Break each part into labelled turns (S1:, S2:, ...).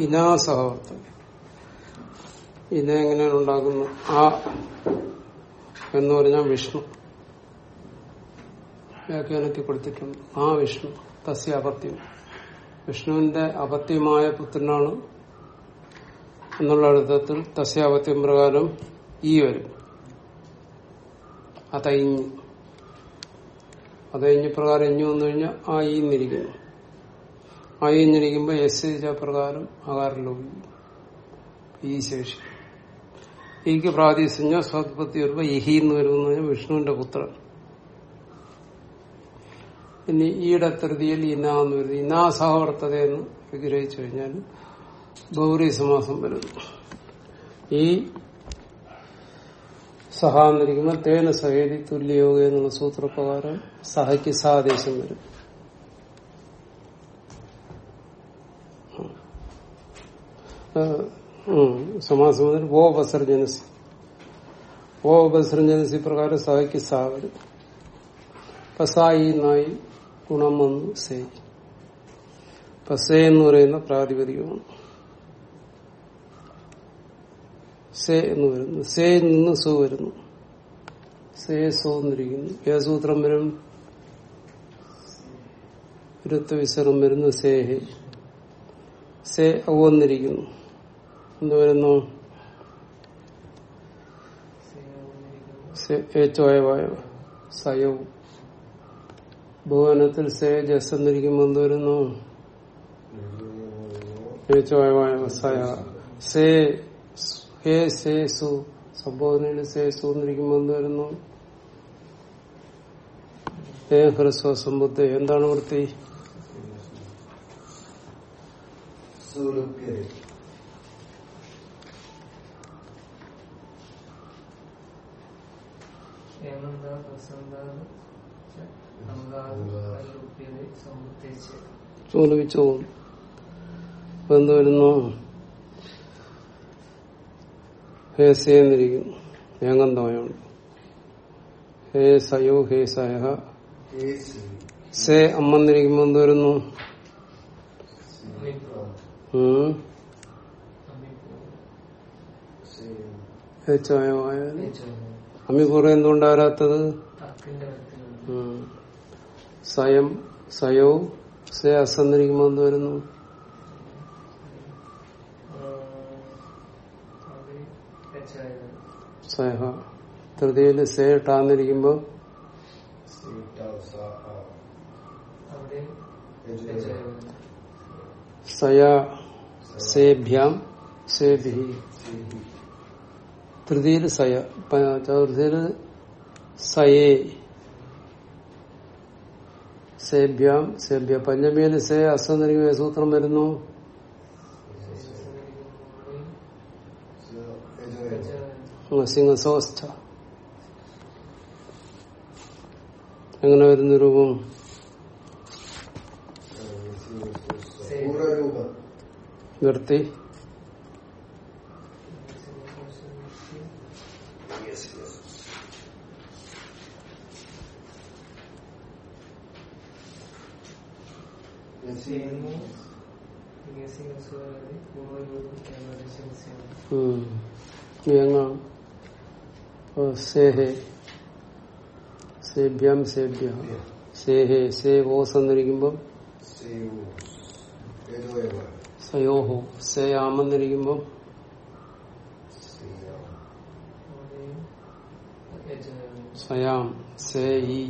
S1: ഇനാസഹവർത്തം ഇന എങ്ങനെയാണ് ഉണ്ടാക്കുന്നത് ആ എന്ന് പറഞ്ഞാൽ വിഷ്ണു വ്യാഖ്യാനത്തിൽ കൊടുത്തിട്ടുണ്ട് ആ വിഷ്ണു തസ്യ അപത്യം വിഷ്ണുവിന്റെ അപത്യമായ പുത്രനാണ് എന്നുള്ള അർത്ഥത്തിൽ തസ്യാപത്യം പ്രകാരം ഈ വരും അതയിഞ്ഞ് അതയിഞ്ഞ് പ്രകാരം ഇഞ്ഞു വന്നു കഴിഞ്ഞാൽ ആ ഈന്നിരിക്കുന്നു ആ ഈഞ്ഞിരിക്കുമ്പോൾ എസ് പ്രകാരം ആകാരം ഈ ശേഷി. ഈക്ക് പ്രാതിസഞ്ജ സ്വത്പത്തി വരുമ്പോ ഇഹി എന്ന് പറഞ്ഞാൽ വിഷ്ണുവിന്റെ പുത്രൻ. ഇനി ഈയുടെ തൃതിയിൽ ഇന എന്ന് വരുന്നത് ഇനാസഹവർത്തത എന്ന് വിഗ്രഹിച്ചു കഴിഞ്ഞാൽ ഗൗരി സമാസം വരുന്നു. ഈ സഹ എന്നിരിക്കുമ്പോൾ തേന സഹേതി തുല്യയോഗ എന്നുള്ള സൂത്രപ്രകാരം സഹയ്ക്ക് സാദേശം വരും. സമാസം മുതൽ ഓ ഉപസർജനസി. ഓ ഉപസർജനസി പ്രകാരം സഹയ്ക്ക് സാ പസായി നായി ഗുണം വന്നു സേ പസേ എന്ന് പറയുന്ന പ്രാതിപതികമാണ് സേ എന്ന് വരുന്നു. സേ നിന്ന് സു വരുന്നു. സേ സോ എന്നിരിക്കുന്നു. ഏത് സൂത്രം വരും? ഋത്വവിസർഗം വരുന്നു സേഹെ. സേ ഔ എന്ത് വരുന്നു ഏച്ചോയവായ സയവും. ഭുവനത്തിൽ സേ ജസ് എന്നിരിക്കുമ്പോൾ എന്ത് വരുന്നു ഏച്ചോയവായ സയ സേ ഹേ സേ സു സംബോധനയിൽ സേ സു എന്നിരിക്കുമ്പോൾ എന്ത് വരുന്നു ഏ ഹ്രസ്വ സമ്പുദ്ധ എന്താണ് വൃത്തി? ചോദിച്ചു അപ്പൊ എന്ത് വരുന്നു? ഹേ സയോ ഹേ സയ. സേ അമ്മന്നിരിക്കുമ്പോ എന്ത് വരുന്നു. ഹേ ചായോ അമ്മി കുറെ എന്തുകൊണ്ടാരാത്തത് ഉം. സയം സയോ സേ അസന്നിരിക്കുമ്പോ എന്ത് വരുന്നു? സഹ തൃതിയിൽ സേ ടാന്നിരിക്കുമ്പോ സയ സേഭ്യാം സേഭി തൃതീയിൽ സയ ചതുർത്ഥിയിൽ സയേ. സേഭ്യാം സേഭ്യ പഞ്ചമിയിൽ സേ അസന്നിരിക്കുമ്പോ സൂത്രം വരുന്നു. സിംഹസോസ്ഥ എങ്ങനെ വരുന്ന രൂപം. നിർത്തി ഉം. വ്യങ്ങാം ഓ, സേഹേ സേഭ്യം സേഭ്യ സേഹേ സേ ഓസ് എന്നിരിക്കുമ്പം സയോഹോ സേ ആമെന്നിരിക്കുമ്പം സയാം സേ ഈ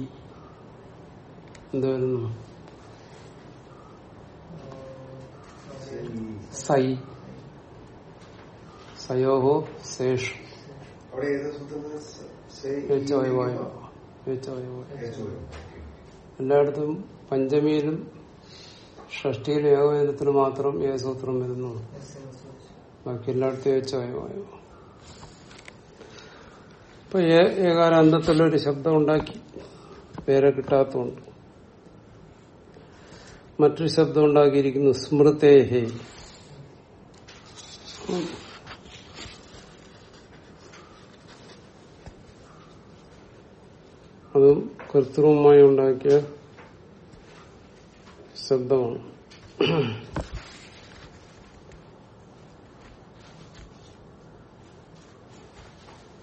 S1: എന്ത് വരുന്നു സൈ സയോഹോ സേഷ്
S2: അവിടെ ഏത്
S1: എല്ലായിടത്തും പഞ്ചമിയിലും ഷഷ്ടിയിലും ഏകവേദത്തിലും മാത്രം ഏ സൂത്രം വരുന്നു ബാക്കി എല്ലായിടത്തും ഏച്ചോയവായോ ഇപ്പൊ ഏ- ഏകാരാന്തത്തിലൊരു ശബ്ദം ഉണ്ടാക്കി. പേരെ കിട്ടാത്തതുകൊണ്ട്. മറ്റൊരു ശബ്ദം ഉണ്ടാക്കിയിരിക്കുന്നു സ്മൃതേഹേ. അതും കർത്തൃവുമായി ഉണ്ടാക്കിയ ശബ്ദമാണ്.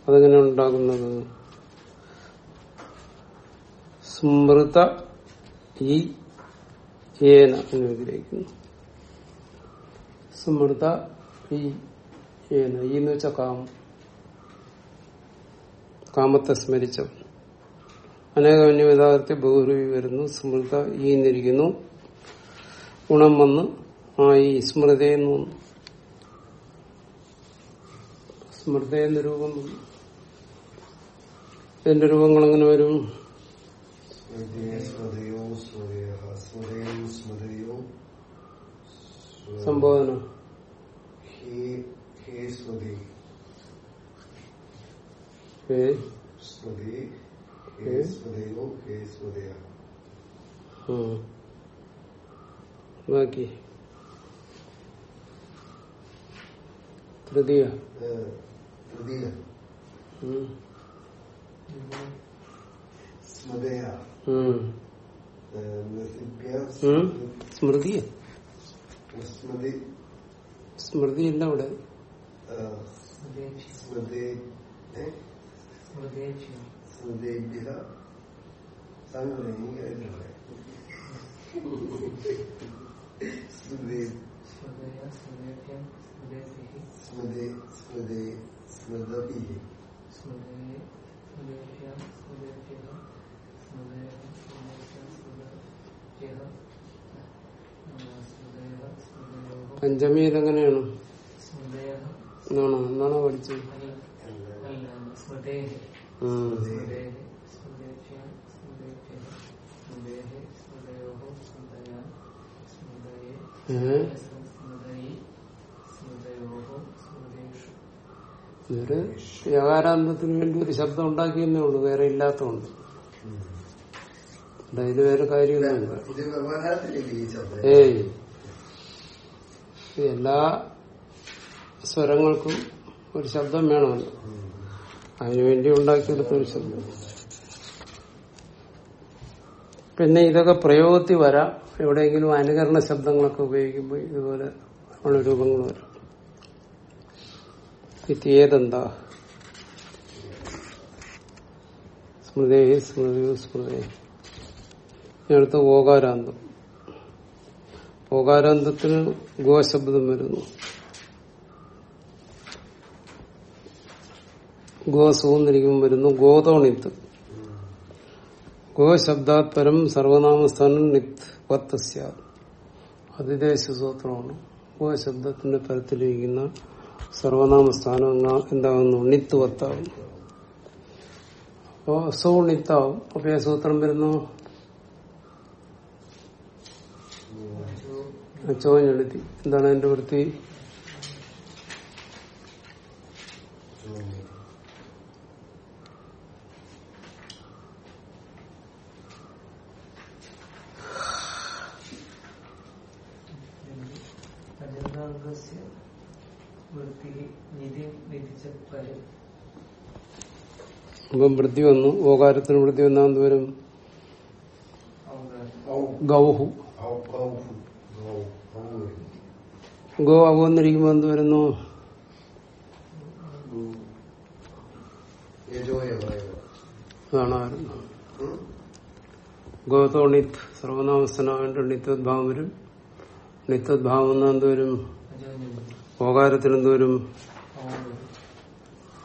S1: അതെങ്ങനെ ഉണ്ടാകുന്നത്? സ്മൃത ഈ ഏന എന്ന് വിഗ്രഹിക്കുന്നു. സ്മൃത ഈ ഏന. ഈ എന്ന് വെച്ച കാമം. കാമത്തെ സ്മരിച്ചു അനേകം യഥാർത്ഥ ബഹുരൂപി വരുന്നു. സ്മൃത ഈന്നിരിക്കുന്നു. ഗുണം വന്ന്. ആ ഈ സ്മൃതയെന്ന് വന്നു. സ്മൃതയെന്ന് രൂപം വന്നു. ഇതിന്റെ രൂപങ്ങൾ എങ്ങനെ വരും സംബോധന.
S2: ഹേ
S1: ബാക്കി തൃതീയ
S2: തൃതീയ.
S1: സ്മൃതി
S2: സ്മൃതി
S1: സ്മൃതി ഇല്ല അവിടെ
S2: സ്മൃതി? സ്മൃതിഭ്യ അങ്ങനെ എനിക്കറിയില്ല സ്മൃതി. സ്മൃതി സ്മൃതി സ്മൃതി
S1: പഞ്ചമിയിൽ എങ്ങനെയാണ് എന്നാണോ എന്നാണോ പഠിച്ചത്? ഉം. ഇവർ വ്യവഹാരാന്തത്തിന് വേണ്ടി ഒരു ശബ്ദം ഉണ്ടാക്കിയെന്നേ ഉള്ളൂ വേറെ ഇല്ലാത്തതുകൊണ്ട്. വേറെ
S2: ഇത് ഈ ശബ്ദം
S1: ഏയ്. എല്ലാ സ്വരങ്ങൾക്കും ഒരു ശബ്ദം വേണമല്ലോ. അതിനുവേണ്ടി ഉണ്ടാക്കിയെടുത്ത ഒരു ശബ്ദം പിന്നെ ഇതൊക്കെ പ്രയോഗത്തിൽ വരാം. എവിടെയെങ്കിലും അനുകരണ ശബ്ദങ്ങളൊക്കെ ഉപയോഗിക്കുമ്പോൾ ഇതുപോലെ ഉള്ള രൂപങ്ങൾ വരാം ഇത്യേതെന്താ സ്മൃതേ സ്മൃതി സ്മൃതേ. അടുത്ത ഓകാരാന്തം. ഓകാരാന്തത്തിന് ഗോശബ്ദം വരുന്നു. ഗോസൂന്നിരിക്കും വരുന്നു ഗോതോണിത്ത്. ഗോശബ്ദാത് പരം സർവനാമസ്ഥാനം നിത് വത്തസ്യ. അതിദേശ സൂത്രമാണ്. ഗോശബ്ദത്തിന്റെ പരത്തിലിരിക്കുന്ന സർവനാമസ്ഥാനം എന്നാ- എന്താകുന്നു നിത്ത് വത്താകുന്നു അപ്പോ സോ നിത്താവും. അപ്പൊ ഏ സൂത്രം വരുന്നു? എന്താണ് എന്റെ വൃത്തി? അപ്പം വൃത്തി വന്നു. ഓകാരത്തിന് വൃത്തി വന്നാൽ വരും? ഗൗഹു. ഗോ അവന്നിരിക്കുമ്പോ എന്ത് വരുന്നു? ഗോതോ നിത് സർവനാമസ്ഥനാവേണ്ട നിത്യോദ്ഭാവം വരും. നിത്യോദ്ഭാവം എന്നാൽ എന്ത് വരും? ഓകാരത്തിന് എന്തോരും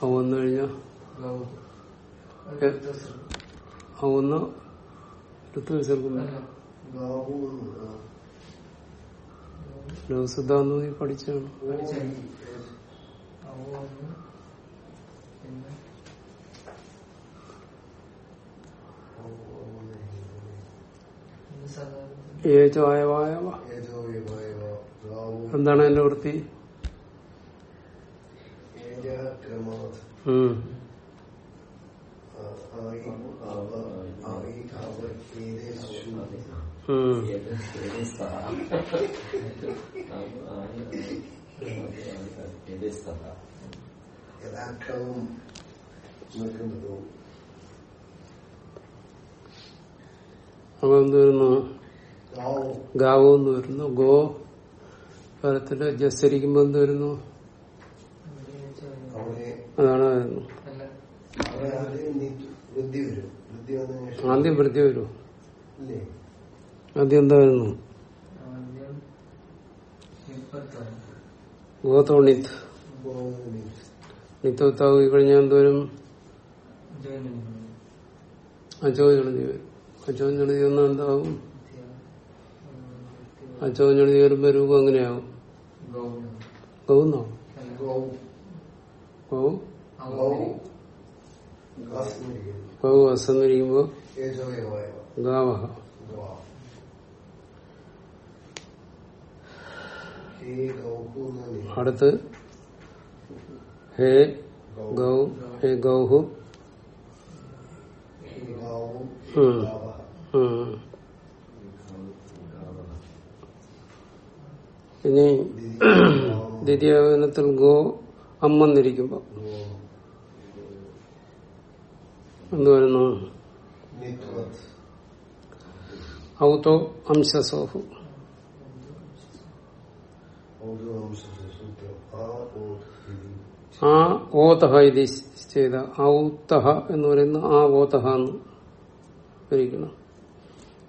S1: അവ വന്നു കഴിഞ്ഞാൽ അവന്ന് ഋതു വിസർഗം ലോകസിദ്ധാന്ന് നീ പഠിച്ചാണ്. എന്താണ് എന്റെ വൃത്തി?
S2: യഥാക്രമം നിൽക്കുന്നതോ
S1: അപ്പൊ എന്ത് വരുന്നു
S2: ഗാവോ.
S1: എന്ന് വരുന്നു ഗോ പരത്തിൽ ജസ്സരിക്കുമ്പോ എന്ത് വരുന്നു അതാണ് വരുന്നു ആദ്യം വൃത്തി വരൂ. ആദ്യം എന്താ വരുന്നു നിത്വത്താക്കി കഴിഞ്ഞാൽ എന്തോരും? അച്ചോചെളുതി വരും അച്ചോചെളുതി വന്നാൽ എന്താവും? അച്ചോചെളുതി വരുമ്പോ രൂപം എങ്ങനെയാവും? ഗൗന്നോ ഗൗ? അസന്നിരിക്കുമ്പോ ഗാവഹ
S2: ഗവാ ഹേ ഗൗഹു നന്ദി
S1: അടുത്ത് ഹേ ഗൗ ഹേ ഗൗഹു. ഇനി ദ്വിതീയവനത്തിൽ ഗോ അമ്മന്നിരിക്കുമ്പോ എന്ത് വരുന്നു
S2: ഔത്തോ
S1: ഔതോ അംശസോഹു.
S2: ആ
S1: ഓതഹ ഇത് ചെയ്ത ഔതഹ എന്ന് പറയുന്ന ആ ഓതഹ എന്ന് ഇരിക്കണം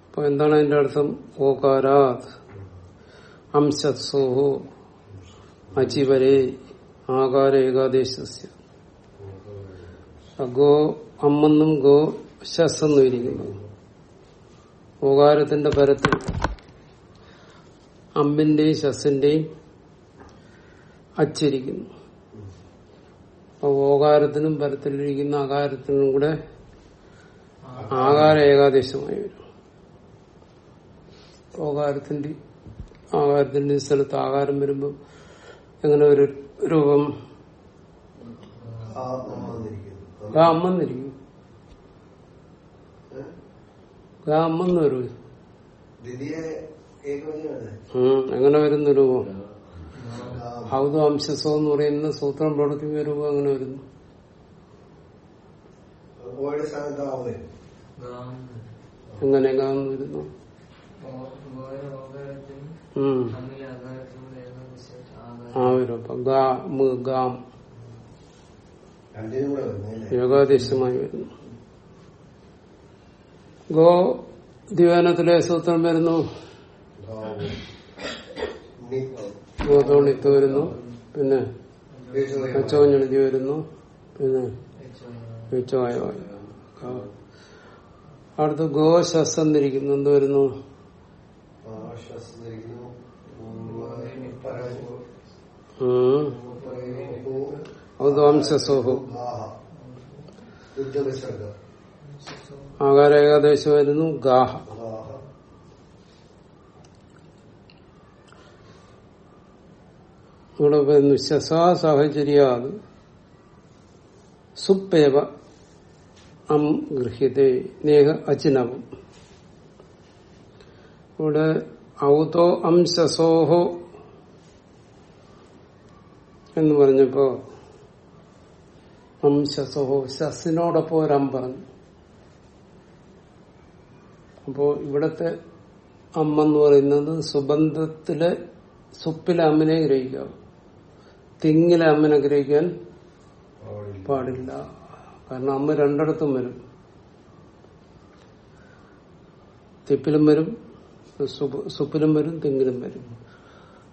S1: അപ്പൊ എന്താണ് അതിന്റെ അർത്ഥം? ഓകാരാത്. അംശസോഹു അജിവരെ ആകാര ഏകാദേശസ്യ. ഗോ അമ്മെന്നും ഗോ ശസ് എന്നും ഇരിക്കുന്നു ഓകാരത്തിന്റെ പരത്തിൽ അമ്പിന്റെയും ശസിന്റെയും അച്ചിരിക്കുന്നു. അപ്പൊ ഓകാരത്തിനും പരത്തിലിരിക്കുന്ന ആകാരത്തിനും കൂടെ ആകാര ഏകാദേശമായി വരും. ഓകാരത്തിന്റെ ആകാരത്തിന്റെ സ്ഥലത്ത് ആകാരം വരുമ്പോൾ എങ്ങനെ ഒരു രൂപം?
S2: ഗാമെന്നിരിക്കും
S1: ഗാമെന്ന് അമ്മെന്നിരിക്കും അമ്മെന്ന് വരും അങ്ങനെ എങ്ങനെ വരുന്ന രൂപം? ഹൗദ അംശസോ എന്ന് പറയുന്ന സൂത്രം പ്രവർത്തിക്കുന്ന രൂപം അങ്ങനെ വരുന്നു. അങ്ങനെ വരുന്നു. ആ വരും അപ്പൊ ഗാ. ഏകാദേശമായി വരുന്നു ഗോ ദിവനത്തിലെ സൂത്രം വരുന്നു.
S2: ഗാവു നിത്വം
S1: വരുന്നു. പിന്നെ
S2: ഏജോയവായ
S1: അച്ചോഞ്ഞെഴുതി വരുന്നു. പിന്നെ വിച്ചമായ അടുത്ത് ഗോ ശസ് എന്നിരിക്കുന്നു എന്ത് വരുന്നു?
S2: യുദ്ധവിസർഗ
S1: ആകാര ഏകാദേശം വരുന്നു ഗാഹ
S2: ഗാഹ
S1: ഇവിടെ പറയുന്നു ശസാ സാഹചര്യാത് സുപ്പേവ അം ഗൃഹ്യതേ നേഹ അചിനവം. ഇവിടെ ഔതോ അംശസോഹോ എന്ന് പറഞ്ഞപ്പോ അംശസോഹോ ശസിനോടൊപ്പം ഒരം പറഞ്ഞു. അപ്പോ ഇവിടത്തെ അമ്മ എന്ന് പറയുന്നത് സുബന്ധത്തിലെ സുപ്പിലെ അമ്മനെ ഗ്രഹിക്കാം തിങ്ങിലെ അമ്മനെ ഗ്രഹിക്കാൻ പാടില്ല. കാരണം അമ്മ രണ്ടിടത്തും വരും. തിപ്പിലും വരും സുപ- സുപ്പിലും വരും തിങ്ങിലും വരും.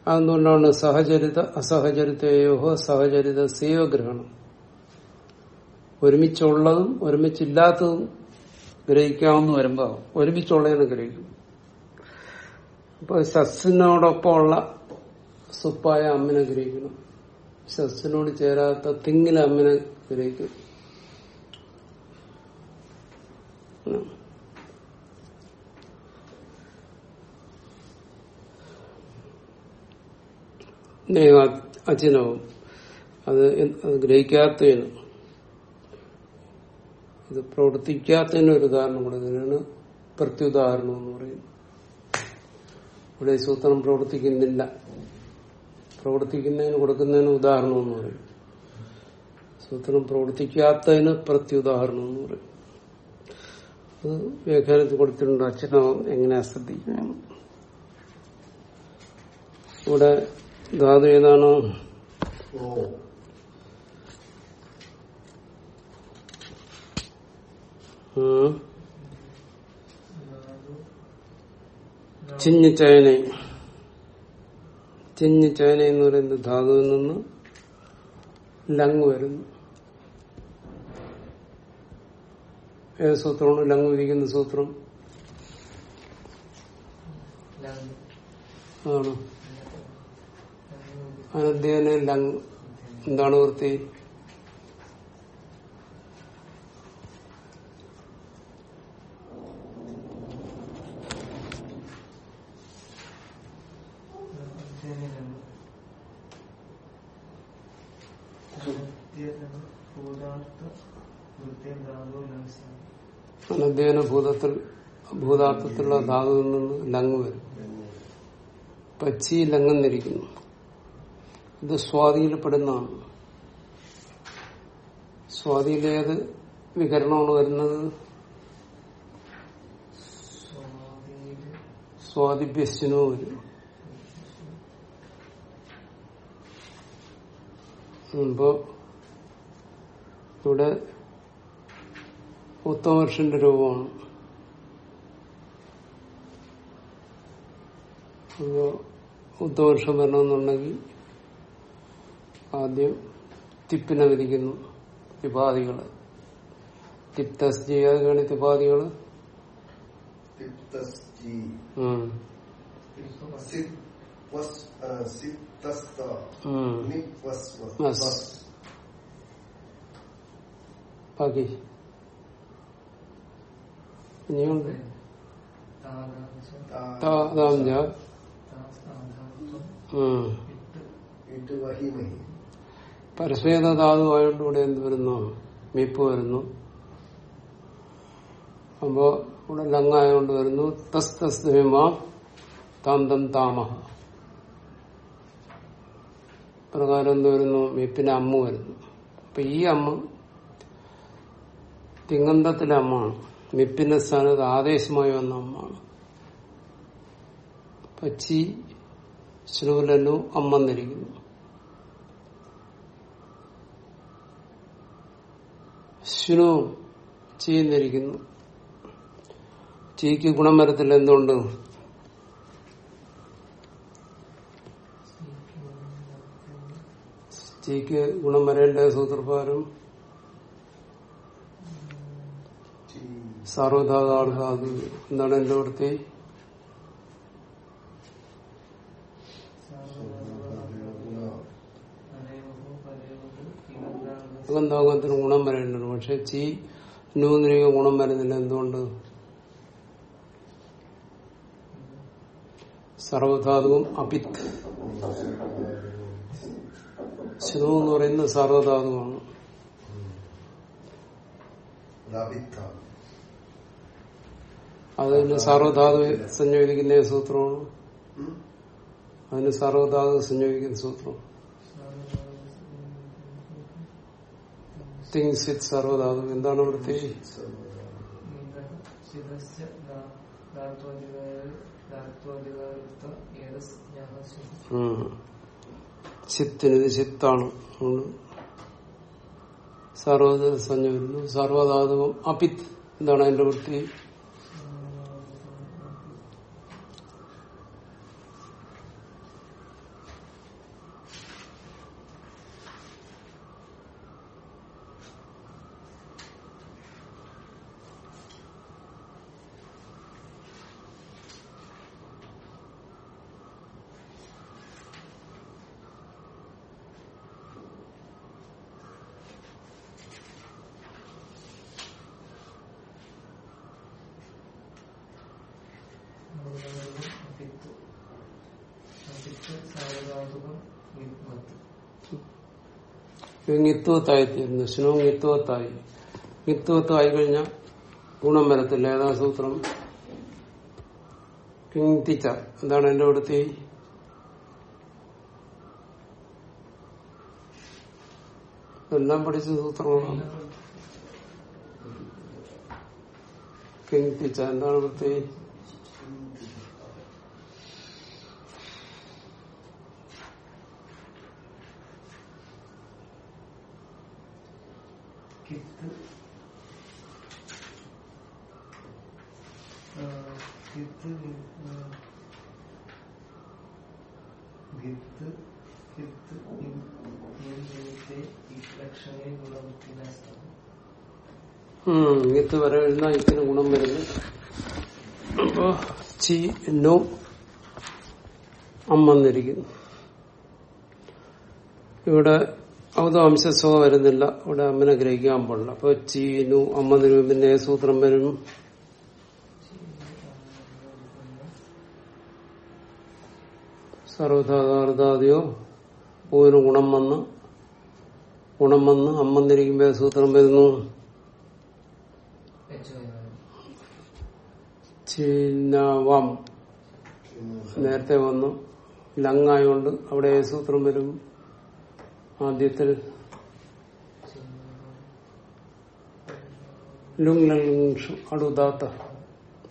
S1: അതുകൊണ്ടാണ് സഹചരിത അസഹചരിതയോഹോ സഹചരിത സീവ ഗ്രഹണം. ഒരുമിച്ചുള്ളതും ഒരുമിച്ചില്ലാത്തതും ഗ്രഹിക്കാമെന്ന് വരുമ്പോ ഒരുമിച്ചുള്ളതിനെ ഗ്രഹിക്കും അപ്പൊ സസ്സിനോടൊപ്പമുള്ള സുപ്പായ അമ്മിനെ ഗ്രഹിക്കണം സസ്സിനോട് ചേരാത്ത തിങ്ങിൽ അമ്മനെ ഗ്രഹിക്കും അച്ഛനാവും അത് ഗ്രഹിക്കാത്തതിന്. ഇത് പ്രവർത്തിക്കാത്തതിന് ഒരു ഉദാഹരണം ഇതിനാണ് പ്രത്യുദാഹരണം എന്ന് പറയുന്നത്. ഇവിടെ സൂത്രം പ്രവർത്തിക്കുന്നില്ല. പ്രവർത്തിക്കുന്നതിന് കൊടുക്കുന്നതിന് ഉദാഹരണം എന്ന് പറയും. സൂത്രം പ്രവർത്തിക്കാത്തതിന് പ്രത്യുദാഹരണം എന്ന് പറയും. അത് വ്യാഖ്യാനത്തിൽ കൊടുത്തിട്ടുണ്ട് അച്ഛനവം എങ്ങനെയാ ശ്രദ്ധിക്കണം? ഇവിടെ ധാതു ഏതാണ്?
S2: ഓ
S1: ഉം. ചേന എന്ന് പറയുന്നത് ധാതുവിൽ നിന്ന് ലങ് വരുന്നു. ഏത് സൂത്രമാണ്? ലങ് വിരിക്കുന്ന സൂത്രം. ആണോ? അനധ്യയന ലങ് എന്താണ് വൃത്തി? അനധ്യയന ഭൂതത്തിൽ ഭൂതാർത്ഥത്തിലുള്ള ധാതുവിൽ നിന്ന് ലങ് വരും. പച്ചി ലങ്ങെന്നിരിക്കുന്നു ഇത് സ്വാതിയിൽപ്പെടുന്നതാണ്. സ്വാതിയിലേത് വികരണമാണ് വരുന്നത്? സ്വാതിഭ്യസ്റ്റിനോ വരും. ഇവിടെ ഉത്തമർഷന്റെ രൂപമാണ്. ഉത്തമപുരുഷം വരണമെന്നുണ്ടെങ്കിൽ ആദ്യം തിപ്പിനെ വിധിക്കുന്നു തിപാദികൾ തിപ്തസ് ചെയ്യാതെയാണ് തിപാദികൾ ഇനിയുണ്ട്
S2: ധാതു ആയതുകൂടെ
S1: പരസ്വേത ഇവിടെ എന്ത് വരുന്നു? മിപ്പ് വരുന്നു. അപ്പോ ഇവിടെ ലങ്ങായോണ്ട് വരുന്നു തസ് തസ് താന്തം താമ താമഹ. പ്രകാരം എന്ത് വരുന്നു? മിപ്പിന്റെ അമ്മ വരുന്നു. അപ്പൊ ഈ അമ്മ തിങ്ങന്തത്തിലെ അമ്മാണ് മിപ്പിന്റെ സ്ഥാനത്ത് ആദേശമായി വന്ന അമ്മാണ് പച്ചി അമ്മ അമ്മന്നിരിക്കുന്നു ശ്രു ചെയ്യുന്നിരിക്കുന്നു ചീക്ക് ഗുണം വരത്തില്ല എന്തുകൊണ്ട്? ചീക്ക് ഗുണം വരേണ്ട സൂത്രപ്രകാരം
S2: ചി
S1: സർവധാതാർത്ഥ എന്താണ് എന്റെ വൃത്തി സുഗന്ധാകത്തിന് ഗുണം വരേണ്ടത് പക്ഷെ ചീ നൂന്നിരിക ഗുണം വരുന്നില്ല. എന്തുകൊണ്ട്? സർവധാതുവും അപിത്ത് ശിതു എന്ന് പറയുന്നത് സർവധാതുവാണ്. അതിന് സർവധാതു സംയോജിക്കുന്ന സൂത്രമാണ്? അതിന് സർവധാതു സംയോജിക്കുന്ന സൂത്രം. തിങ്സ് വിത്ത് സർവധാതു. എന്താണ് വൃത്തി? ഉം. ചിത്തിന് ഇത് ചിത്താണ്. സർവധ സംയോജിക്കുന്നു. സർവധാതുവും അപിത്. എന്താണ് അതിന്റെ വൃത്തി? ഇത്ങ്ങിത്വത്തായി തീരുന്നു സ്നോങ്ങിത്വത്തായിങ്ങിത്വത്തായി കഴിഞ്ഞാൽ ഗുണം വരത്തില്ല. ഏതാ സൂത്രം? കിങ്തിച്ച എന്താണ് എന്റെ കൊടുത്തി എല്ലാം പഠിച്ച സൂത്രമാണ് കിങ്തിച്ച എന്താണ് ഇവിടുത്തെ ഇങ്ങത്ത് വരെ വരുന്ന ഇത്തിന് ഗുണം വരുന്നു. അപ്പൊ ചി നോ അമ്മന്നിരിക്കുന്നു ഇവിടെ ഔതാംശസ്വ വരുന്നില്ല. ഇവിടെ അമ്മനെ ഗ്രഹിക്കാൻ പാടില്ല. അപ്പൊ ചീനു അമ്മ നിരൂപിന്റെ സൂത്രം വരും? സർവധാതാർത്ഥാദിയോ പൂവിന് ഗുണം വന്ന് ഗുണം വന്ന് അമ്മന്നിരിക്കുമ്പോ ഏത് സൂത്രം വരുന്നു. ചിന്നവം നേരത്തെ വന്നു. ലങ്ങായോണ്ട് അവിടെ സൂത്രം വരും. ആദ്യത്തിൽ ലങ് അടുതാത്ത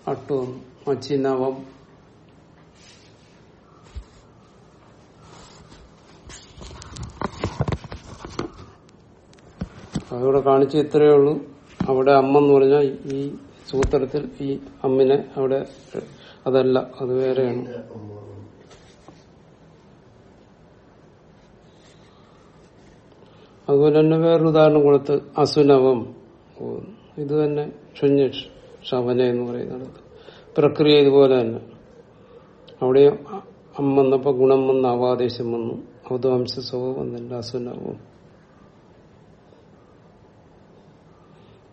S1: അട്ടു അച്ചിനവം അതവിടെ കാണിച്ചു ഇത്രയേ ഉള്ളൂ. അവിടെ അമ്മ എന്ന് പറഞ്ഞാൽ ഈ സൂത്രത്തിൽ ഈ അമ്മിനെ അവിടെ അതല്ല അത് വേറെയാണ്. അതുപോലെ തന്നെ വേറൊരു ഉദാഹരണം കൊടുത്ത് അസുനവം. ഇത് തന്നെ ശുന്യ ശവന എന്ന് പറയുന്നത്. പ്രക്രിയ ഇതുപോലെ തന്നെ. അവിടെ അമ്മ വന്നപ്പോ ഗുണം വന്ന് അവാദേശം വന്നു. ഔദവംശ സ്വഭാവം വന്നില്ല അസുനവും.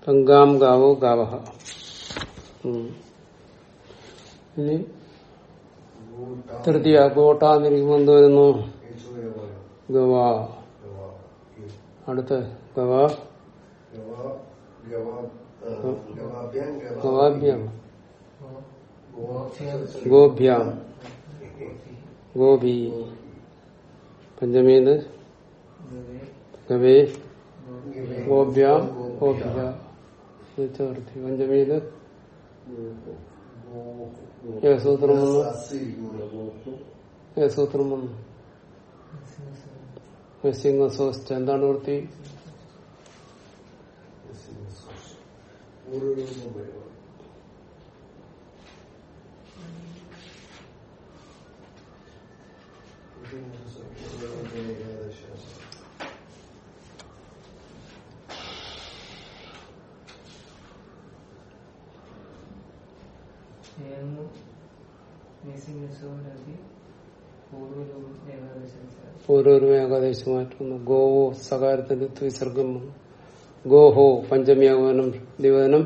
S1: ഗംഗാം ഗാവോ ഗാവഹ. ഇനി തൃതീയ ഗോട്ടാന്നിരിക്കുമ്പോ എന്ത് വരുന്നു ഗവാ. അടുത്ത ഗവാ. ഗവാഭ്യം. ഗോഭ്യാം. ഗോപി പഞ്ചമീന്ന് ഗവേ. ഗോഭ്യാം. ഗോഭ്യ ചേർത്തി പഞ്ചമീത് ഏ സൂത്രം വന്നു ഏ സൂത്രം വന്നു സിംഹസോസ്റ്റ് എന്താണ് വൃത്തി
S3: ഏന്നു നിസിംഹസോരതി പൂർവലോകം ഏകാദശം
S1: മാറ്റുന്നു. ഗോവോ സകാരത്തിന്റെ വിസർഗം ഗോഹോ പഞ്ചമിയാഗമനം ദിവനം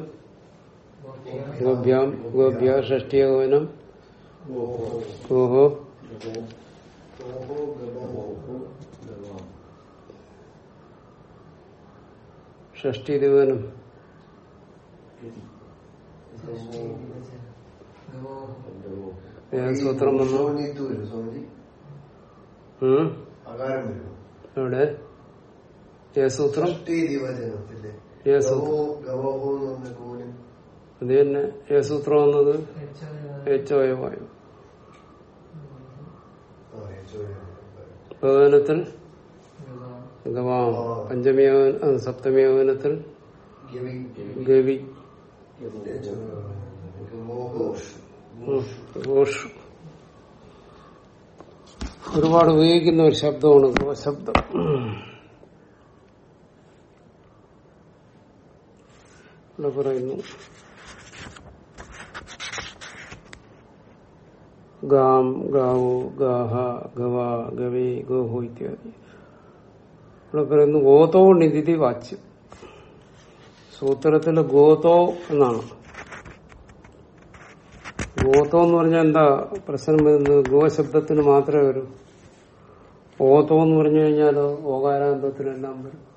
S1: ഗോഭ്യാം ഗോഭ്യ ഷഷ്ടിയാഗമനം ഗോഹോ ഷഷ്ടി ദിവനം ഏത് സൂത്രം വന്നു. എവിടെ? അത് തന്നെ. സൂത്രം വന്നത്? ഏച്ചോയവായു ഭവനത്തിൽ ഗവാം. പഞ്ചമിയാവന സപ്തമിയാവനത്തിൽ
S2: ഗവി.
S1: ഗവി. ഘോഷ് ഒരുപാട് ഉപയോഗിക്കുന്ന ഒരു ശബ്ദമാണ് ഗോശബ്ദം ഇവിടെ പറയുന്നു. ഗാം ഗാവോ ഗാഹ ഗവ ഗവേ ഗോഹോ ഇത്യാദി. ഇവിടെ പറയുന്നു ഗോതോ നിധി വാച്യം. സൂത്രത്തിൽ ഗോതോ എന്നാണ്. ഗോതോ എന്ന് പറഞ്ഞാൽ എന്താ പ്രശ്നം വരുന്നത്? ഗോശബ്ദത്തിന് മാത്രമേ വരൂ. ഓതോ എന്ന് പറഞ്ഞു കഴിഞ്ഞാൽ ഓകാരാന്തത്തിനെല്ലാം വരും.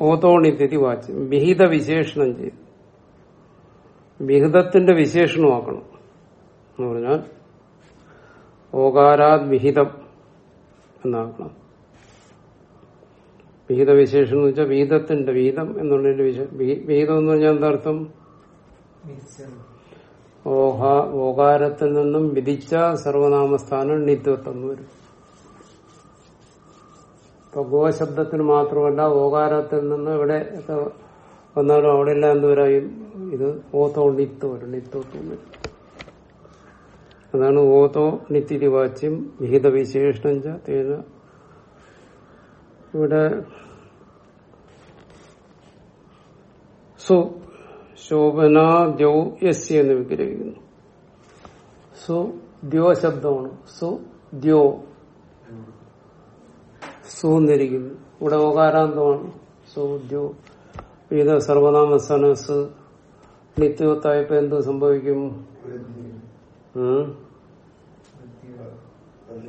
S1: ഓതോണി തിരി വാച്ച്. വിഹിത വിശേഷണം ചെയ്തു വിഹിതത്തിന്റെ വിശേഷണമാക്കണം എന്ന് പറഞ്ഞാൽ ഓകാരാത് വിഹിതം എന്നാക്കണം. വിഹിത വിശേഷം എന്ന് വെച്ചാൽ വിഹിതത്തിന്റെ വിഹിതം എന്നുള്ളതിന്റെ വിശേഷം വിഹിതം എന്ന് പറഞ്ഞാൽ എന്താർത്ഥം ഓകാരത്തിൽ നിന്നും വിധിച്ച സർവനാമസ്ഥാനം നിത്വത്വം എന്ന് വരും. ഇപ്പൊ ഗോശബ്ദത്തിന് മാത്രമല്ല ഓകാരത്തിൽ നിന്ന് ഇവിടെ വന്നാലും അവിടെ എല്ലാം എന്തുവരായും ഇത് ഓത്തോ നിത്തോ വരും നിത്വത്വം വരും. അതാണ് ഓതോ നിത്യതിവാച്യം വിഹിത വിശേഷണം ച തേന ഇവിടെ സു ശോഭന ദ്യോ എസ് എന്ന് വിഗ്രഹിക്കുന്നു. സു ദ്യോ ശബ്ദമാണ്. സു ദ്യോ സു എന്നിരിക്കുന്നു. ഇവിടെ ഓകാരാന്തമാണ്. സു ദ്യോ. ഇത് സർവനാമ സനസ് നിത്യത്തായപ്പോ എന്ത് സംഭവിക്കും?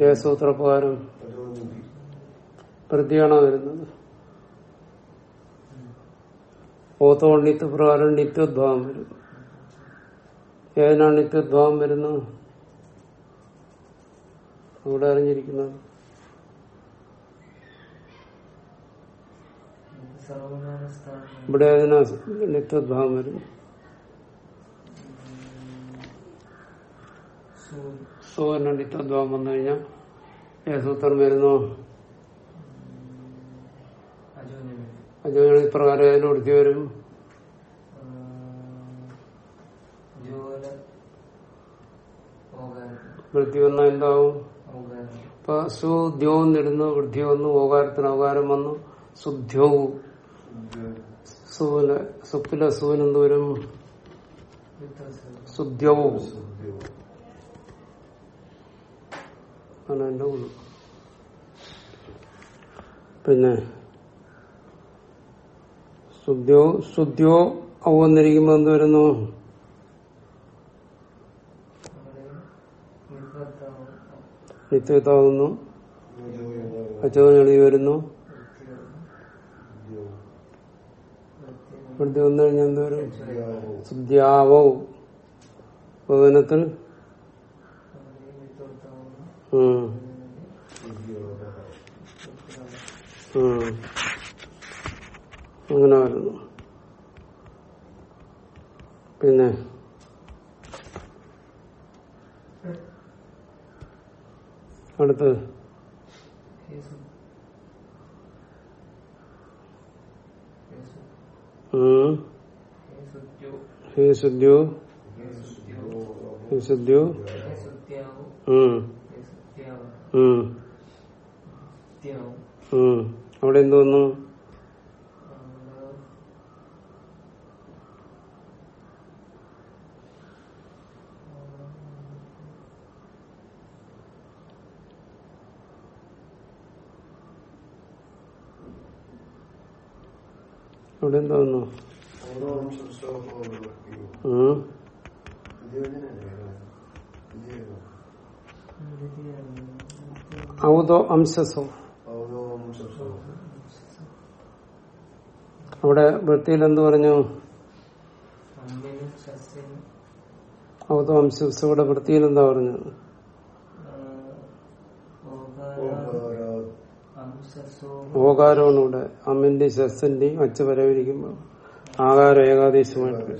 S1: ഏ സൂത്രപ്രകാരം. പ്രതിയാണോ വരുന്നത്? ഓത്തോ നിത്യ പ്രകാരം നിത്യോദ്ഭാവം വരും. ഏതിനാണ് നിത്യോദ്ഭാവം വരുന്നത്? അവിടെ അറിഞ്ഞിരിക്കുന്നത്. ഇവിടെ ഏതിനാ നിത്യോദ്ഭാവം വരുന്നു
S3: സോ
S1: നിത്യോദ്ഭാവം വന്നു കഴിഞ്ഞാൽ ഏ സൂത്രം വരുന്നു? അജോണി പ്രകാരം വരും.
S3: ആ, ജോല ഓകാരം
S1: വൃത്തി വന്നാൽ എന്താവും? ഇപ്പൊ സുദ്യോ എന്നിടുന്നു വൃദ്ധി വന്നു ഓകാരത്തിന് ഓകാരം വന്നു. ശുദ്ധ്യവും സൂവിന് സുപ്പിലെ സൂവിന് എന്തോരും വരും? ഗുണം പിന്നെ ശുദ്ധ്യോ ശുദ്ധ്യോ ഔ വന്നിരിക്കുമ്പോ എന്ത് വരുന്നു? നിത്യത്താവുന്നു അച്ചോനെളി വരുന്നു. വൃത്തി വന്നു കഴിഞ്ഞാൽ എന്ത് വരും? ശുദ്ധ്യാവോ. ഭവനത്തിൽ. ഉം. ഉം. അങ്ങനെ വരുന്നു പിന്നെ അടുത്ത്. അവിടെ എന്ത് വന്നു? അവിടെ എന്താ. ഔതോ അംശസോ. അവിടെ വൃത്തിയിൽ എന്ത് പറഞ്ഞു?
S3: അമ്മിനും സസ്യനും
S1: ഔതോ അംശസോ. ഇവിടെ വൃത്തിയിൽ എന്താ പറഞ്ഞത് ഓകാരമാണ് ഇവിടെ അമ്മിന്റെയും ശസ്സന്റെയും അച്ഛ വരവിരിക്കുമ്പോൾ ആകാരം ഏകാദേശമായിട്ട്.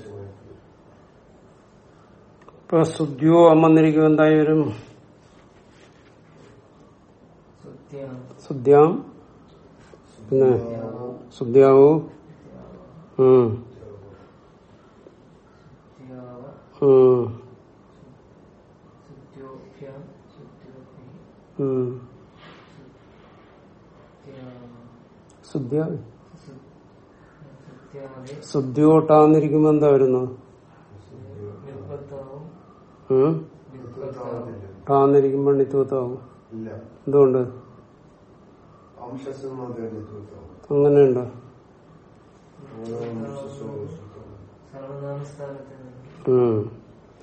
S1: ഇപ്പൊ സുദ്യോ അമ്മന്നിരിക്കും എന്തായി വരും? സുദ്ധ്യാം. പിന്നെ സുദ്ധ്യാവോ? ഉം.
S3: ഉം.
S1: ഉം.
S3: സുത്യോഭ്യം സുത്യോഭി
S1: ഉം ശുദ്ധ്യ
S3: സുത്യാവെ
S1: ശുദ്ധ്യോട്ടാന്നിരിക്കുമ്പോ എന്താ വരുന്നു? ടാന്നിരിക്കുമ്പോ നിത്വത്താവും
S2: ഇല്ല.
S1: എന്തുകൊണ്ട്? അങ്ങനെയുണ്ടോ?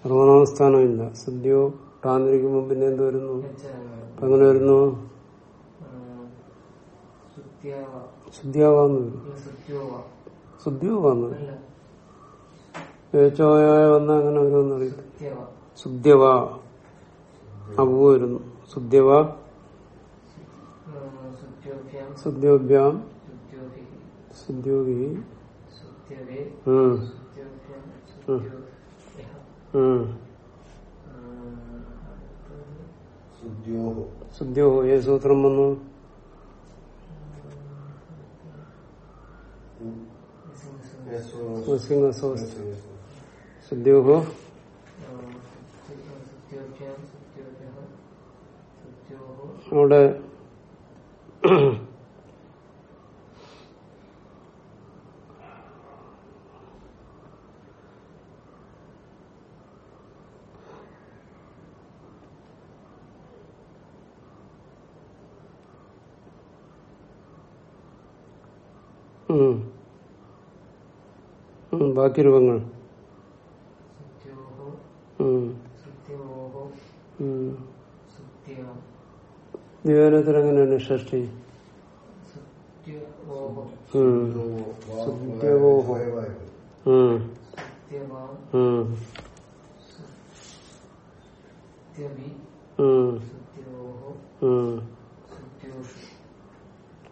S1: സർവനാമസ്ഥാനം ഇല്ല. സദ്യോ ടാന്നിരിക്കുമ്പോ പിന്നെ എന്ത് വരുന്നു? അങ്ങനെ വരുന്നു? ശുദ്ധ്യാവാന്ന് ശുദ്ധ്യോവാന്ന് ഏച്ചോയായ വന്ന അങ്ങനെ വരുമെന്ന് അറിയില്ല ശുദ്ധ്യവ അബു വരുന്നു. ശുദ്ധ്യവ ശുദ്ധ്യോഭ്യാം ശുദ്ധ്യോഗി
S2: ശുദ്ധ്യോഹോ
S1: ശുദ്ധ്യോ ഏ സൂത്രം വന്നു?
S3: സത്യോഹോ
S1: അവിടെ ഉം. ഉം, ബാക്കി രൂപങ്ങൾ
S3: സത്യോഹോ
S1: ഉം.
S3: സത്യമോഹോ
S1: ഉം.
S3: സത്യം
S1: ദ്വിവേദനത്തിൽ എങ്ങനെയാണ് ഷഷ്ടി
S3: സത്യമോഹോ
S1: ഉം. സുദ്യോഹോ. ഉം.
S3: സത്യവാം
S1: ഉം.
S3: രൂപങ്ങൾ.
S1: ഉം. എങ്ങനെയാണ്
S3: ഷഷ്ടി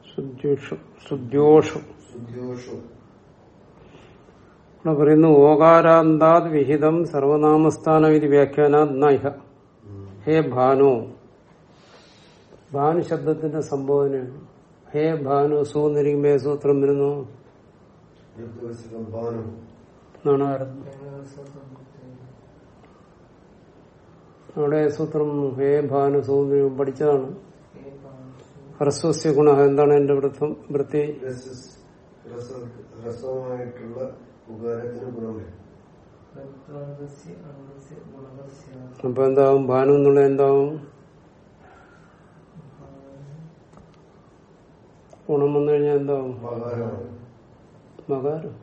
S1: സുദ്യോഷു സുദ്യോഷു
S2: സുദ്യോഷു
S1: ഇവിടെ പറയുന്നു ഓകാരാന്താത് വിഹിതം സർവനാമസ്ഥാന വിധി വ്യാഖ്യാനാത് നൈഹ ഹേ ഭാനു. ഭാനു ശബ്ദത്തിന്റെ സംബോധനയാണ് ഹേ ഭാനു സൂന്നിരിക്കുമ്പോ ഏത് സൂത്രം വരുന്നു. അവിടെ സൂത്രം ഹേ ഭാനു സൂന്നിരിക്കും പഠിച്ചതാണ്. ഹ്രസ്വസ്യ ഗുണ എന്താണ് എന്റെ വൃത്തം വൃത്തി?
S2: രസമായിട്ടുള്ള ഉപകാരത്തിന് ഗുണമില്ല
S1: അപ്പൊ എന്താവും? ഭാനം എന്നുള്ള എന്താവും? ഗുണം വന്നു കഴിഞ്ഞാൽ എന്താവും? മകാരം.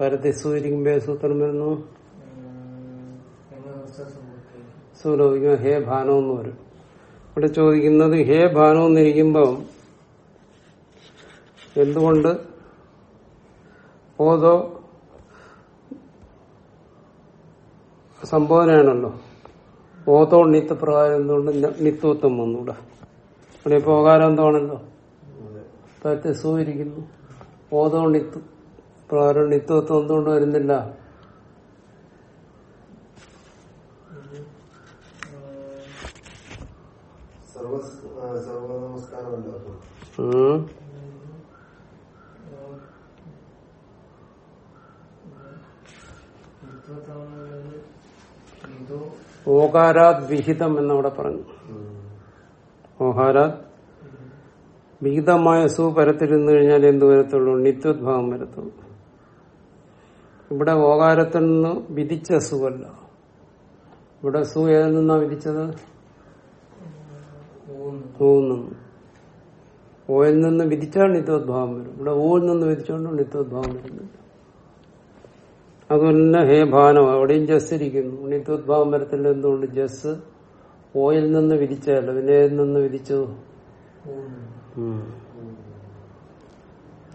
S1: പരത്തി സൂചിരിക്കുമ്പോ സൂത്രം വരുന്നു?
S3: എന്നൂർത്തി
S1: ഹേ ഭാനം എന്ന് വരും. ഇവിടെ ചോദിക്കുന്നത് ഹേ ഭാനം എന്നിരിക്കുമ്പം എന്തുകൊണ്ട് ഓതോ സംബോധനയാണല്ലോ ഓതോ നിത്യപ്രകാരം എന്തുകൊണ്ട് നിത്വത്വം വന്നൂടെ. ഇവിടെ ഇപ്പൊ ഓകാരം എന്താണല്ലോ
S2: അതെ.
S1: സൂചിരിക്കുന്നു. ഓതോ നിത്വ പ്രകാരം നിത്വത്വം എന്തുകൊണ്ട് വരുന്നില്ല?
S2: സർവ സർവ നമസ്കാരമല്ല അപ്പം
S1: ഉം.
S3: ഇതോ
S1: ഓകാരാത് വിഹിതം എന്നവിടെ പറഞ്ഞു. ഓഹാരാത് വിഹിതമായ സു പരത്തിരുന്നു കഴിഞ്ഞാൽ എന്ത് വരത്തുള്ളൂ? നിത്യോദ്ഭാവം വരത്തുള്ളൂ. ഇവിടെ ഓകാരത്തിൽ നിന്ന് വിധിച്ച സുവല്ല. ഇവിടെ സു ഏതിൽ നിന്നാ വിധിച്ചത്? ഓയിൽ നിന്ന് വിധിച്ചാൽ നിത്യോദ്ഭാവം വരും. ഇവിടെ ഓയിൽ നിന്ന് വിധിച്ചുകൊണ്ട് നിത്യോദ്ഭാവം വരുന്നില്ല അതുപോലെ ഹേ ഭാനോ അവിടെയും ജസ് ഇരിക്കുന്നു. നിത്യോദ്ഭാവം വരത്തില്ല എന്തുകൊണ്ട് ജസ് ഓയിൽ നിന്ന് വിരിച്ചല്ല ഏതിൽ നിന്ന് വിരിച്ചു.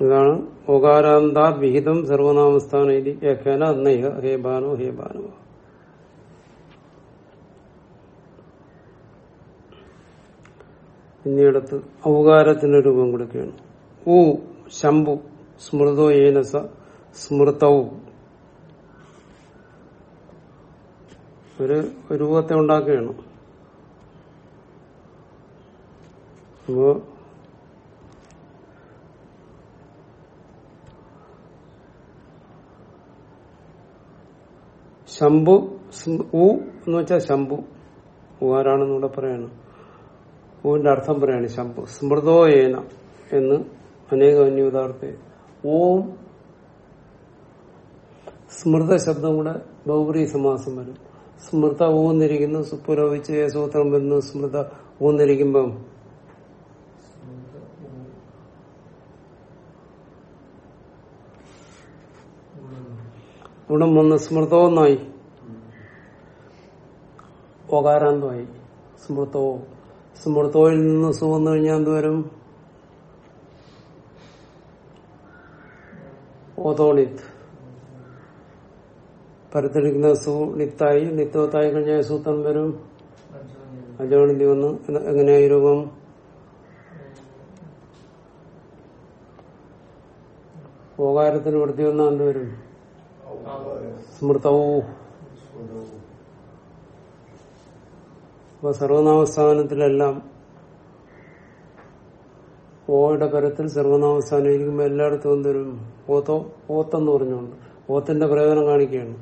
S1: ഇതാണ് ഓകാരാന്താ വിഹിതം സർവനാമസ്ഥാന വ്യാഖ്യാന അന്നൈഹ. ഹേ ഭാനോ ഹേ ഭാനോ പിന്നീടത്ത് ഔകാരത്തിന് രൂപം കൊടുക്കുകയാണ്. ഊ ശംഭു സ്മൃതോ ഏനസ സ്മൃതവും ഒരു രൂപത്തെ ഉണ്ടാക്കുകയാണ്. അപ്പോ ശംഭു ഊ എന്ന് വെച്ചാൽ ശംഭു. ഊ ആരാണെന്ന് ഇവിടെ പറയാണ്. ഊവിന്റെ അർത്ഥം പറയാണ് ശംഭു. സ്മൃതോ ഏന എന്ന് അനേക അന്യൂതാർത്ഥ ഓം സ്മൃത ശബ്ദം കൂടെ ബൗറി സമാസം വരും. സ്മൃത ഊന്നിരിക്കുന്നു സുപ്പുരോപിച്ച് സൂത്രം വരുന്നു സ്മൃത ഊന്നിരിക്കുമ്പം. ഗുണം വന്ന് സ്മൃതോന്നായി. ഓകാരാന്തമായി സ്മൃതോ സ്മൃതോയിൽ നിന്ന് സു വന്നു കഴിഞ്ഞാൽ എന്തുവരും ഓതോണിത്ത് പരത്തിരിക്കുന്ന സു നിത്തായി നിത്തോത്തായി കഴിഞ്ഞ സൂത്രം വരും. അജോണിന്തി വന്നു എങ്ങനെയായി രൂപം? ഓകാരത്തിന് വൃത്തി വന്നാൽ എന്തുവരും സ്മൃതവും അപ്പൊ സർവനാമസ്ഥാനത്തിലെല്ലാം ഓയുടെ പരത്തിൽ സർവനാമസ്ഥാനം ഇരിക്കുമ്പോൾ എല്ലായിടത്തും എന്തൊരു ഓത്തോ ഓത്തെന്ന് പറഞ്ഞുകൊണ്ട് ഓത്തിന്റെ പ്രയോജനം കാണിക്കുകയാണ്.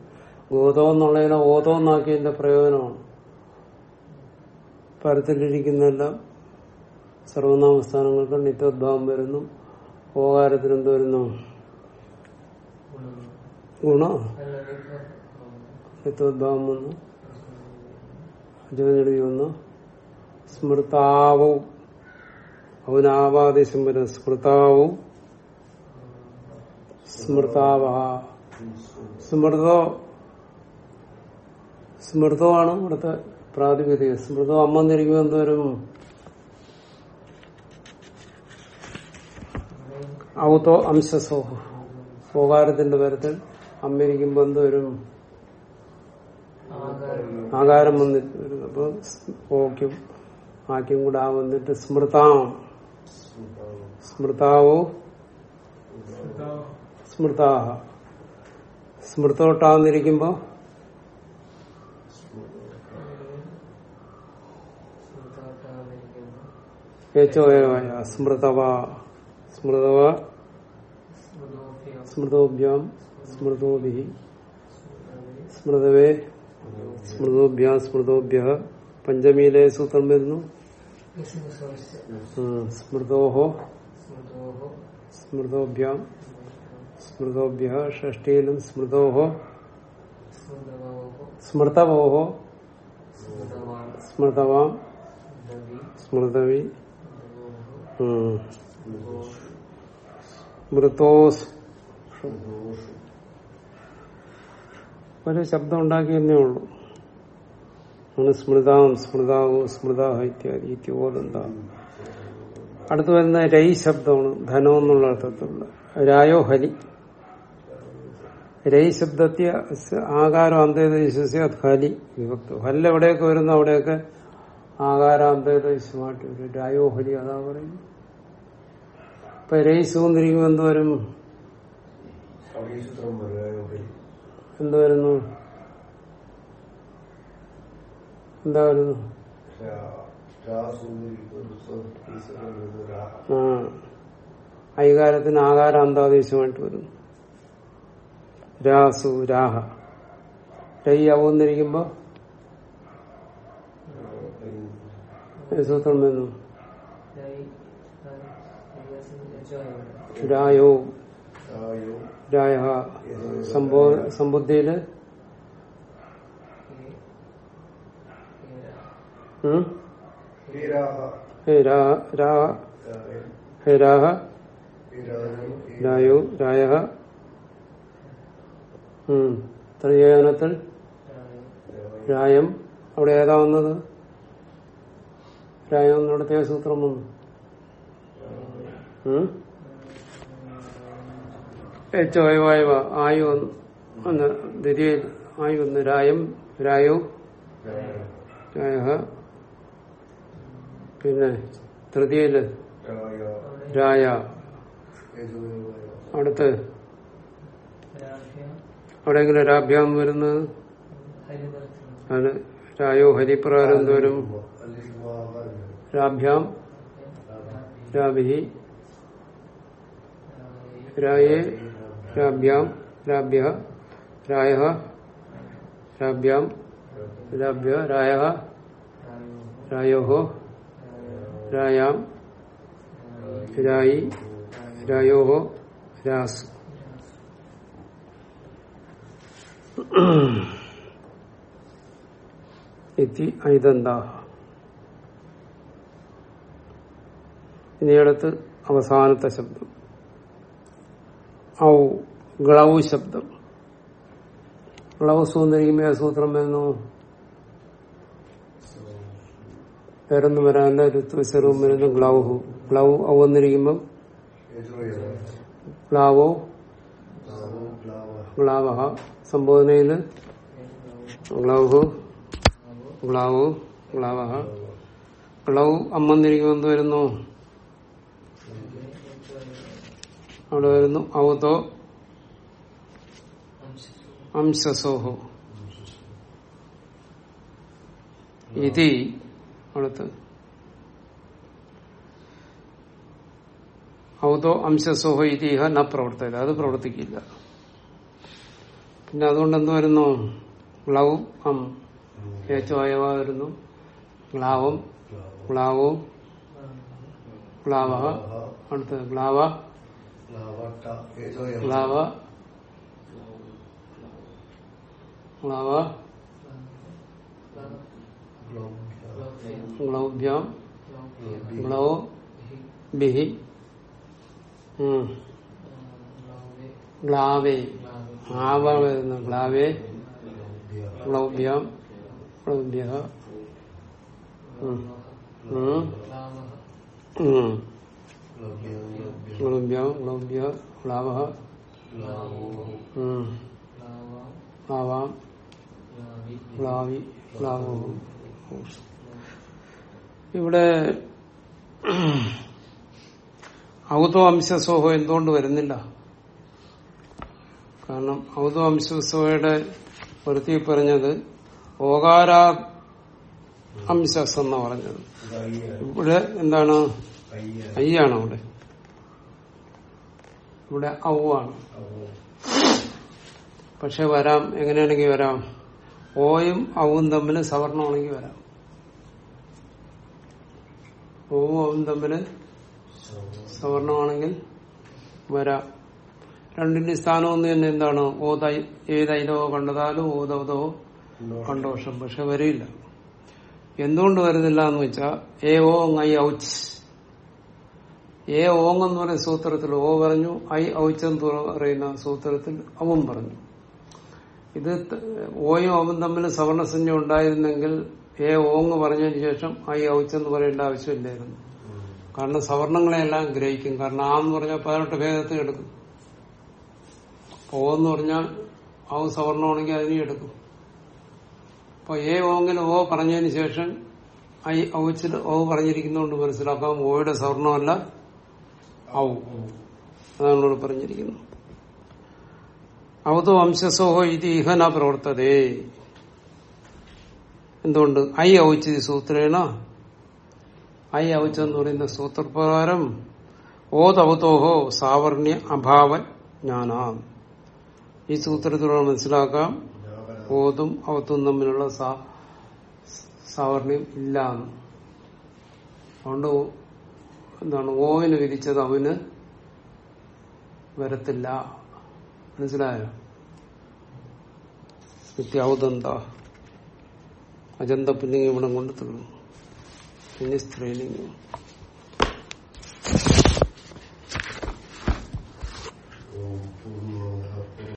S1: ഗോതോ എന്നുള്ളതിനെ ഓതോ എന്നാക്കിയതിന്റെ പ്രയോജനമാണ്. പരത്തിലിരിക്കുന്നെല്ലാം സർവനാമസ്ഥാനങ്ങൾക്ക് നിത്യോദ്ഭാവം വരുന്നു. ഓകാരത്തിന് എന്ത് വരുന്നു? ഗുണ? നിത്യോദ്ഭാവം വന്നു. അജനെഴുതി വന്നു. സ്മൃതാവും. അവനാവാദേശം വരുന്നു. സ്മൃതാവും. സ്മൃതാവ സ്മൃതോ സ്മൃതോ ആണ് ഇവിടുത്തെ പ്രാതിപതിക സ്മൃതം സ്മൃതോ അമ്മന്നിരിക്കുമ്പോൾ എന്തോരും ഔത്തോ അംശസോ ഓകാരത്തിന്റെ തരത്തിൽ അമ്മയിരിക്കുമ്പോ എന്തോരും ആകാരം വന്നിട്ട് വരും അപ്പൊ ഓക്കും ആക്കും കൂടെ ആ വന്നിട്ട് സ്മൃതാം സ്മൃതാവോ. സ്മൃതാഹ. സ്മൃതോട്ടാന്നിരിക്കുമ്പോ ഏച്ചോയമായ സ്മൃതവ സ്മൃതവ സ്മൃതോഭ്യാം സ്മൃതോഭി സ്മൃതവേ സ്മൃതോഭ്യാം സ്മൃതോഭ്യ പഞ്ചമിയിലെ സൂത്രം വരുന്നു. സ്മൃതോഹോ സ്മൃതോഭ്യാം സ്മൃതോഭ്യ ഷഷ്ടിയിലും സ്മൃതോഹോ സ്മൃതവോഹോ സ്മൃതവാം സ്മൃതവി ഉം. മൃതോസ്. ഒരു ശബ്ദം ഉണ്ടാക്കിയെന്നേ ഉള്ളൂ. ആണ് സ്മൃതാം സ്മൃതാവോ സ്മൃതാഹ ഇത്യാദി. ഇത്യോദന്ത. അടുത്ത് വരുന്ന രൈ ശബ്ദമാണ് ധനം എന്നുള്ള അർത്ഥത്തിലുള്ള. രായോ ഹരി. രൈ ശബ്ദത്തെ ആകാരം അന്തേദേശസ്യ ഹലി വിഭക്ത. ഹല്ലെവിടെയൊക്കെ വരുന്നു അവിടെയൊക്കെ ആകാരം അന്തേദേശമായിട്ട് വരും രായോഹരി അതാ പറയും ഇപ്പൊ രയിസുന്നിരിക്കും
S2: സൂത്രം പറയുക
S1: എന്തുവരുന്നു എന്താ വരുന്നു? ഐകാരത്തിന് ആകാര അന്താദേശമായിട്ട് വരുന്നു രാസു രാഹ. രൈ അവന്നിരിക്കുമ്പോ ഏത് സൂത്രം വരുന്നു രായോ രായ സംബോ സമ്പുദ്ധിയിൽ രായോ രായ ത്രയോജനത്തിൽ രായം അവിടെ ഏതാ രായം എന്നിടത്തെ സൂത്രം വന്നു ചോയവായവ ആയു ഒന്ന് ദ്വിതീയ ആയു ഒന്ന് രായം രായോ രായ പിന്നെ തൃതീയയിൽ രായ. അടുത്ത്? അവിടെങ്കിലും രാഭ്യാം വരുന്നത്? രായോ ഹരിപ്രകാരം എന്തോരും? രാഭ്യാം രാഭി രായേ രാഭ്യാം രാഭ്യ രായ രാഭ്യാം രാഭ്യ രായ രായോ രായാം രായി രായോ രാസ് ഇതി ഐതന്ത ഇനി അടുത്ത് അവസാനത്തെ ശബ്ദം. ഔ ഗ്ലൗ ശബ്ദം. ഗ്ലൗസ് വന്നിരിക്കുമ്പോ ആ സൂത്രം വരുന്നു. വേറൊന്നും വരാനില്ല ഋത്വസ്വരവും വരുന്നു. ഗ്ലൗഹു ഗ്ലൗ ഔ വന്നിരിക്കുമ്പം ഗ്ലാവോ ഗ്ലാവഹ സംബോധനയിൽ ഗ്ലൗഹു ഗ്ലാവോ ഗ്ലാവഹ. ഗ്ലൗ അമ്മന്നിരിക്കുമ്പോ എന്ത് വരുന്നു? അവിടെ വരുന്നു ഔതോ അംശസോഹോ ഇതി അവിടുത്തെ. ഔതോ അംശസോഹോ ഇതിഹ ന പ്രവർത്തക അത് പ്രവർത്തിക്കില്ല. പിന്നെ അതുകൊണ്ട് എന്ത് വരുന്നു? ഗ്ലൗ അം ഏറ്റവും അയവ വരുന്നു ഗ്ലാവും. ഗ്ലാവും ഗ്ലാവ. അടുത്തത് ഗ്ലാവ. ഗ്ലാവ ഗ്ലാവ ഗ്ലൗഭ്യാം ഗ്ലൗ. ബിഹി. ഗ്ലാവേ. ആവ വരുന്നു ഗ്ലാവേ. ഗ്ലൗഭ്യാം ഗ്ലൗഭ്യ. ഗ്ലൗഭ്യാം ഗ്ലൗഭ്യ ഗ്ലാവ. ഗ്ലാവാം ഗ്ലാവി ഗ്ലാവോ ഇവിടെ ഔതോ അംശസോഹോ എന്തുകൊണ്ട് വരുന്നില്ല? കാരണം ഔതോ അംശസോഹയുടെ വൃത്തി പറഞ്ഞത് ഓകാരാ അംശസ് എന്നാ പറഞ്ഞത് ഇവിടെ എന്താണ്? അയ്യാണ് അവിടെ? ഇവിടെ ഔ ആണ്. പക്ഷെ വരാം. എങ്ങനെയാണെങ്കിൽ വരാം. ഓയും ഔവും തമ്മിൽ സവർണമാണെങ്കിൽ വരാം. ഓവും ഔവും തമ്മിൽ സവർണമാണെങ്കിൽ വരാം. രണ്ടിന്റെ സ്ഥാനം ഒന്ന് തന്നെ എന്താണ്? ഓതൈ ഏതൈലോ കണ്ടതാലോ ഓതൗതോ കണ്ടോഷം. പക്ഷെ വരില്ല. എന്തുകൊണ്ട് വരുന്നില്ല എന്ന് വെച്ചാൽ ഏ ഓ ഐ ഔച്ച്. ഏ ഓങ് എന്ന് പറയുന്ന സൂത്രത്തിൽ ഓ പറഞ്ഞു ഐ ഔച്ചം പറയുന്ന സൂത്രത്തിൽ അവൻ പറഞ്ഞു. ഇത് ഓയും അവും തമ്മിൽ സവർണസഞ്ജ ഉണ്ടായിരുന്നെങ്കിൽ ഏ ഓങ് പറഞ്ഞതിന് ശേഷം ഐ ഔച്ചെന്ന് പറയേണ്ട ആവശ്യമില്ലായിരുന്നു. കാരണം സവർണങ്ങളെല്ലാം ഗ്രഹിക്കും. കാരണം ആ എന്ന് പറഞ്ഞാൽ പതിനെട്ട് ഭേദത്തിൽ എടുക്കും. ഓ എന്ന് പറഞ്ഞാൽ ആ സവർണമാണെങ്കിൽ അതിനെ എടുക്കും. അപ്പൊ ഏ ഓങ്ങിൽ ഓ പറഞ്ഞതിന് ശേഷം ഐ ഔച്ചിൽ ഓ പറഞ്ഞിരിക്കുന്നതുകൊണ്ട് മനസ്സിലാക്കാം. ഓയുടെ സവർണമല്ല. ഔ. അതാണ് ഇവിടെ പറഞ്ഞിരിക്കുന്നത് ഔതോ വംശസോഹോ ഇത് ഇഹന പ്രവർത്തതേ. എന്തുകൊണ്ട്? ഐ ഔച്ച് സൂത്രേണ. ഐ അവച്ചെന്ന് പറയുന്ന സൂത്രപ്രകാരം ഓതവതോഹോ സാവർണ്യ അഭാവ ജ്ഞാനാം. ഈ സൂത്രത്തിലൂടെ മനസ്സിലാക്കാം. ഓതും അവത്തും തമ്മിലുള്ള സാവർണ്യം ഇല്ല. അതുകൊണ്ട് ഓ- എന്താണ്? ഓവിന് വിധിച്ചത് അവന് വരത്തില്ല. മനസ്സിലായോ? നിത്യാവുതന്ത. അജന്ത പുല്ലിംഗം ഇവിടെ കൊണ്ട് തീർന്നു. പിന്നെ സ്ത്രീലിംഗം.